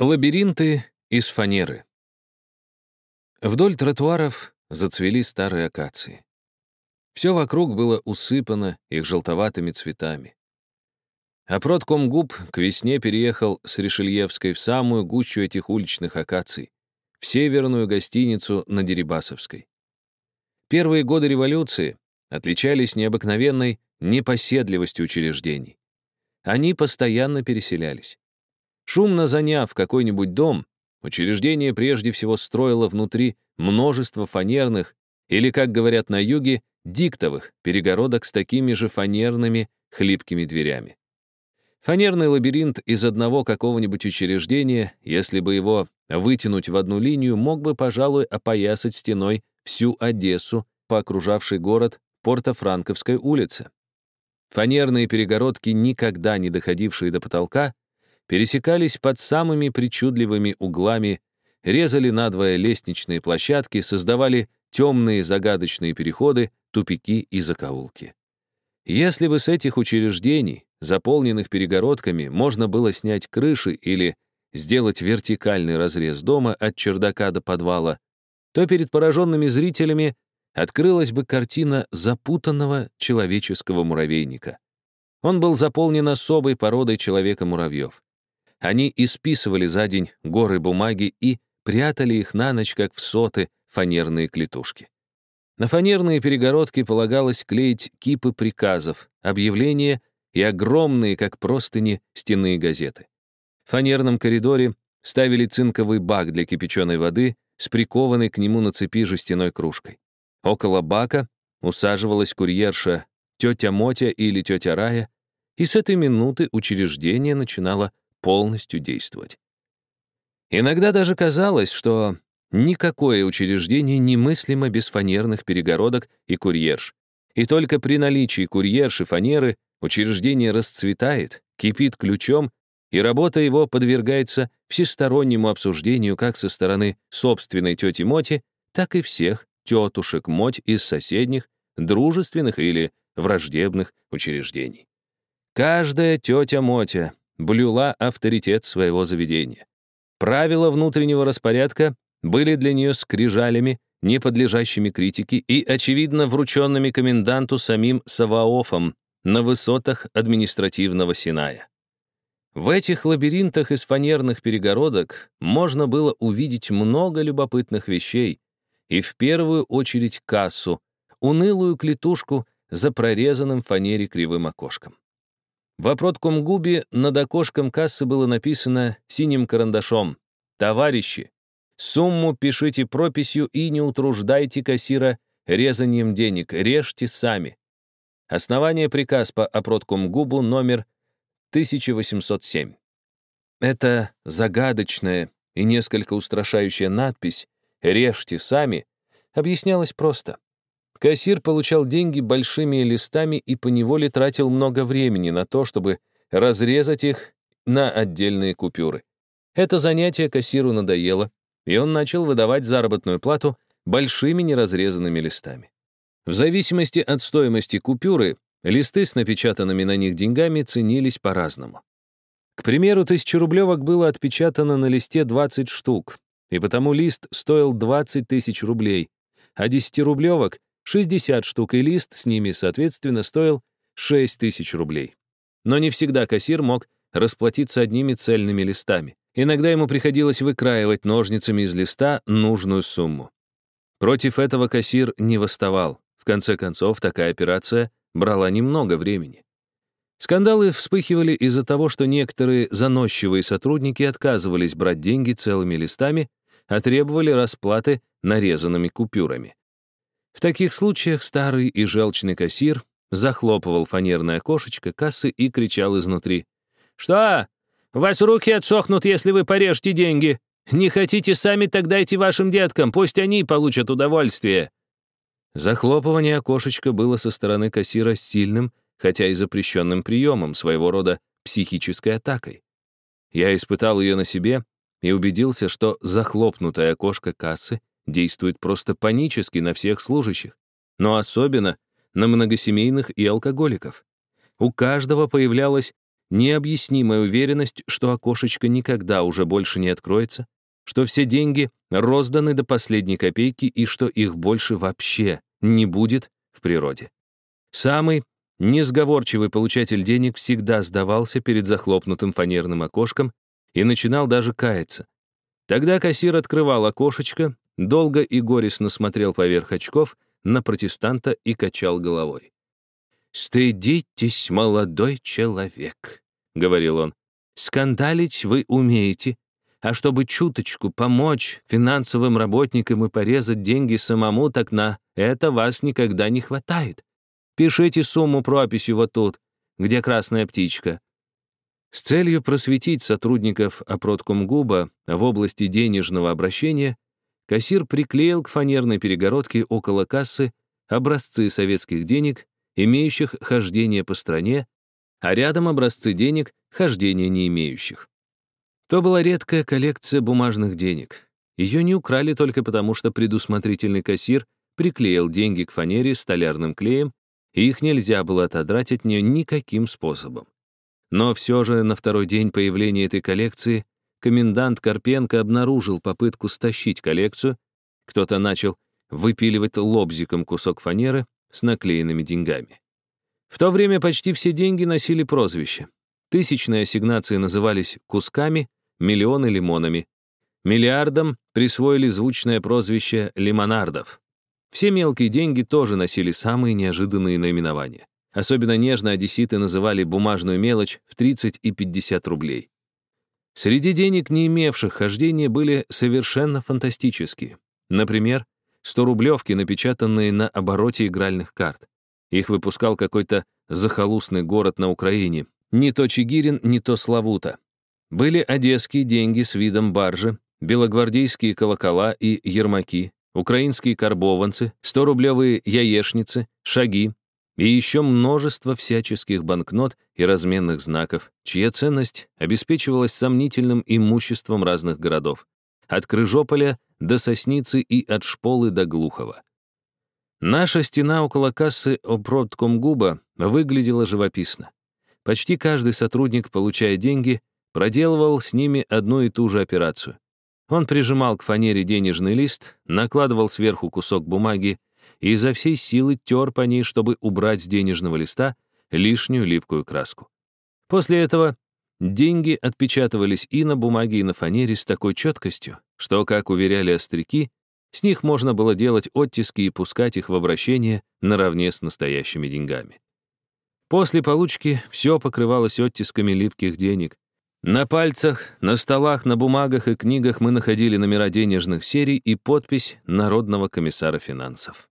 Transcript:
Лабиринты из фанеры. Вдоль тротуаров зацвели старые акации. Все вокруг было усыпано их желтоватыми цветами. А продкомгуб к весне переехал с Решельевской в самую гущу этих уличных акаций, в северную гостиницу на Дерибасовской. Первые годы революции отличались необыкновенной непоседливостью учреждений. Они постоянно переселялись. Шумно заняв какой-нибудь дом, учреждение прежде всего строило внутри множество фанерных, или, как говорят на юге, диктовых перегородок с такими же фанерными хлипкими дверями. Фанерный лабиринт из одного какого-нибудь учреждения, если бы его вытянуть в одну линию, мог бы, пожалуй, опоясать стеной всю Одессу по окружавшей город Порто-Франковской улице. Фанерные перегородки, никогда не доходившие до потолка, пересекались под самыми причудливыми углами, резали надвое лестничные площадки, создавали темные загадочные переходы, тупики и закоулки. Если бы с этих учреждений, заполненных перегородками, можно было снять крыши или сделать вертикальный разрез дома от чердака до подвала, то перед пораженными зрителями открылась бы картина запутанного человеческого муравейника. Он был заполнен особой породой человека-муравьев. Они исписывали за день горы бумаги и прятали их на ночь, как в соты, фанерные клетушки. На фанерные перегородки полагалось клеить кипы приказов, объявления и огромные, как простыни, стенные газеты. В фанерном коридоре ставили цинковый бак для кипяченой воды с прикованной к нему на цепи жестяной кружкой. Около бака усаживалась курьерша тетя Мотя или тетя Рая, и с этой минуты учреждение начинало полностью действовать. Иногда даже казалось, что никакое учреждение немыслимо без фанерных перегородок и курьерш. И только при наличии курьерши фанеры учреждение расцветает, кипит ключом, и работа его подвергается всестороннему обсуждению как со стороны собственной тети Моти, так и всех тетушек Моть из соседних, дружественных или враждебных учреждений. Каждая тетя Мотя блюла авторитет своего заведения. Правила внутреннего распорядка были для нее скрижалями, не подлежащими критике и, очевидно, врученными коменданту самим Саваофом на высотах административного Синая. В этих лабиринтах из фанерных перегородок можно было увидеть много любопытных вещей, и в первую очередь кассу, унылую клетушку за прорезанным фанере кривым окошком. В опроткомгубе над окошком кассы было написано синим карандашом «Товарищи, сумму пишите прописью и не утруждайте кассира резанием денег, режьте сами». Основание приказ по опроткомгубу номер 1807. Эта загадочная и несколько устрашающая надпись «Режьте сами» объяснялась просто. Кассир получал деньги большими листами и поневоле тратил много времени на то, чтобы разрезать их на отдельные купюры. Это занятие кассиру надоело, и он начал выдавать заработную плату большими неразрезанными листами. В зависимости от стоимости купюры, листы с напечатанными на них деньгами ценились по-разному. К примеру, тысячерублевок было отпечатано на листе 20 штук, и потому лист стоил 20 тысяч рублей, а десятирублевок 60 штук и лист с ними, соответственно, стоил 6 тысяч рублей. Но не всегда кассир мог расплатиться одними цельными листами. Иногда ему приходилось выкраивать ножницами из листа нужную сумму. Против этого кассир не восставал. В конце концов, такая операция брала немного времени. Скандалы вспыхивали из-за того, что некоторые заносчивые сотрудники отказывались брать деньги целыми листами, а требовали расплаты нарезанными купюрами. В таких случаях старый и желчный кассир захлопывал фанерное окошечко кассы и кричал изнутри. «Что? У вас руки отсохнут, если вы порежете деньги. Не хотите сами, так дайте вашим деткам, пусть они получат удовольствие». Захлопывание окошечка было со стороны кассира сильным, хотя и запрещенным приемом, своего рода психической атакой. Я испытал ее на себе и убедился, что захлопнутое окошко кассы действует просто панически на всех служащих, но особенно на многосемейных и алкоголиков. У каждого появлялось необъяснимая уверенность, что окошечко никогда уже больше не откроется, что все деньги розданы до последней копейки и что их больше вообще не будет в природе. Самый несговорчивый получатель денег всегда сдавался перед захлопнутым фанерным окошком и начинал даже каяться. Тогда кассир открывал окошечко, долго и горестно смотрел поверх очков на протестанта и качал головой. «Стыдитесь, молодой человек», — говорил он. «Скандалить вы умеете, а чтобы чуточку помочь финансовым работникам и порезать деньги самому, так на это вас никогда не хватает. Пишите сумму прописью вот тут, где красная птичка». С целью просветить сотрудников Опроткомгуба в области денежного обращения, кассир приклеил к фанерной перегородке около кассы образцы советских денег, имеющих хождение по стране, а рядом образцы денег, хождения не имеющих. То была редкая коллекция бумажных денег. Ее не украли только потому, что предусмотрительный кассир приклеил деньги к фанере столярным клеем, и их нельзя было отодрать от нее никаким способом. Но все же на второй день появления этой коллекции комендант Карпенко обнаружил попытку стащить коллекцию, кто-то начал выпиливать лобзиком кусок фанеры с наклеенными деньгами. В то время почти все деньги носили прозвище. Тысячные ассигнации назывались кусками, миллионы лимонами. Миллиардам присвоили звучное прозвище лимонардов. Все мелкие деньги тоже носили самые неожиданные наименования. Особенно нежно одесситы называли бумажную мелочь в 30 и 50 рублей. Среди денег, не имевших хождения, были совершенно фантастические. Например, 100-рублевки, напечатанные на обороте игральных карт. Их выпускал какой-то захолустный город на Украине. Не то Чигирин, не то Славута. Были одесские деньги с видом баржи, белогвардейские колокола и ермаки, украинские карбованцы, 100-рублевые яешницы, шаги и еще множество всяческих банкнот и разменных знаков, чья ценность обеспечивалась сомнительным имуществом разных городов. От Крыжополя до Сосницы и от Шполы до Глухова. Наша стена около кассы Опродкомгуба выглядела живописно. Почти каждый сотрудник, получая деньги, проделывал с ними одну и ту же операцию. Он прижимал к фанере денежный лист, накладывал сверху кусок бумаги и изо всей силы тер по ней, чтобы убрать с денежного листа лишнюю липкую краску. После этого деньги отпечатывались и на бумаге, и на фанере с такой четкостью, что, как уверяли остряки, с них можно было делать оттиски и пускать их в обращение наравне с настоящими деньгами. После получки все покрывалось оттисками липких денег, на пальцах, на столах, на бумагах и книгах мы находили номера денежных серий и подпись Народного комиссара финансов.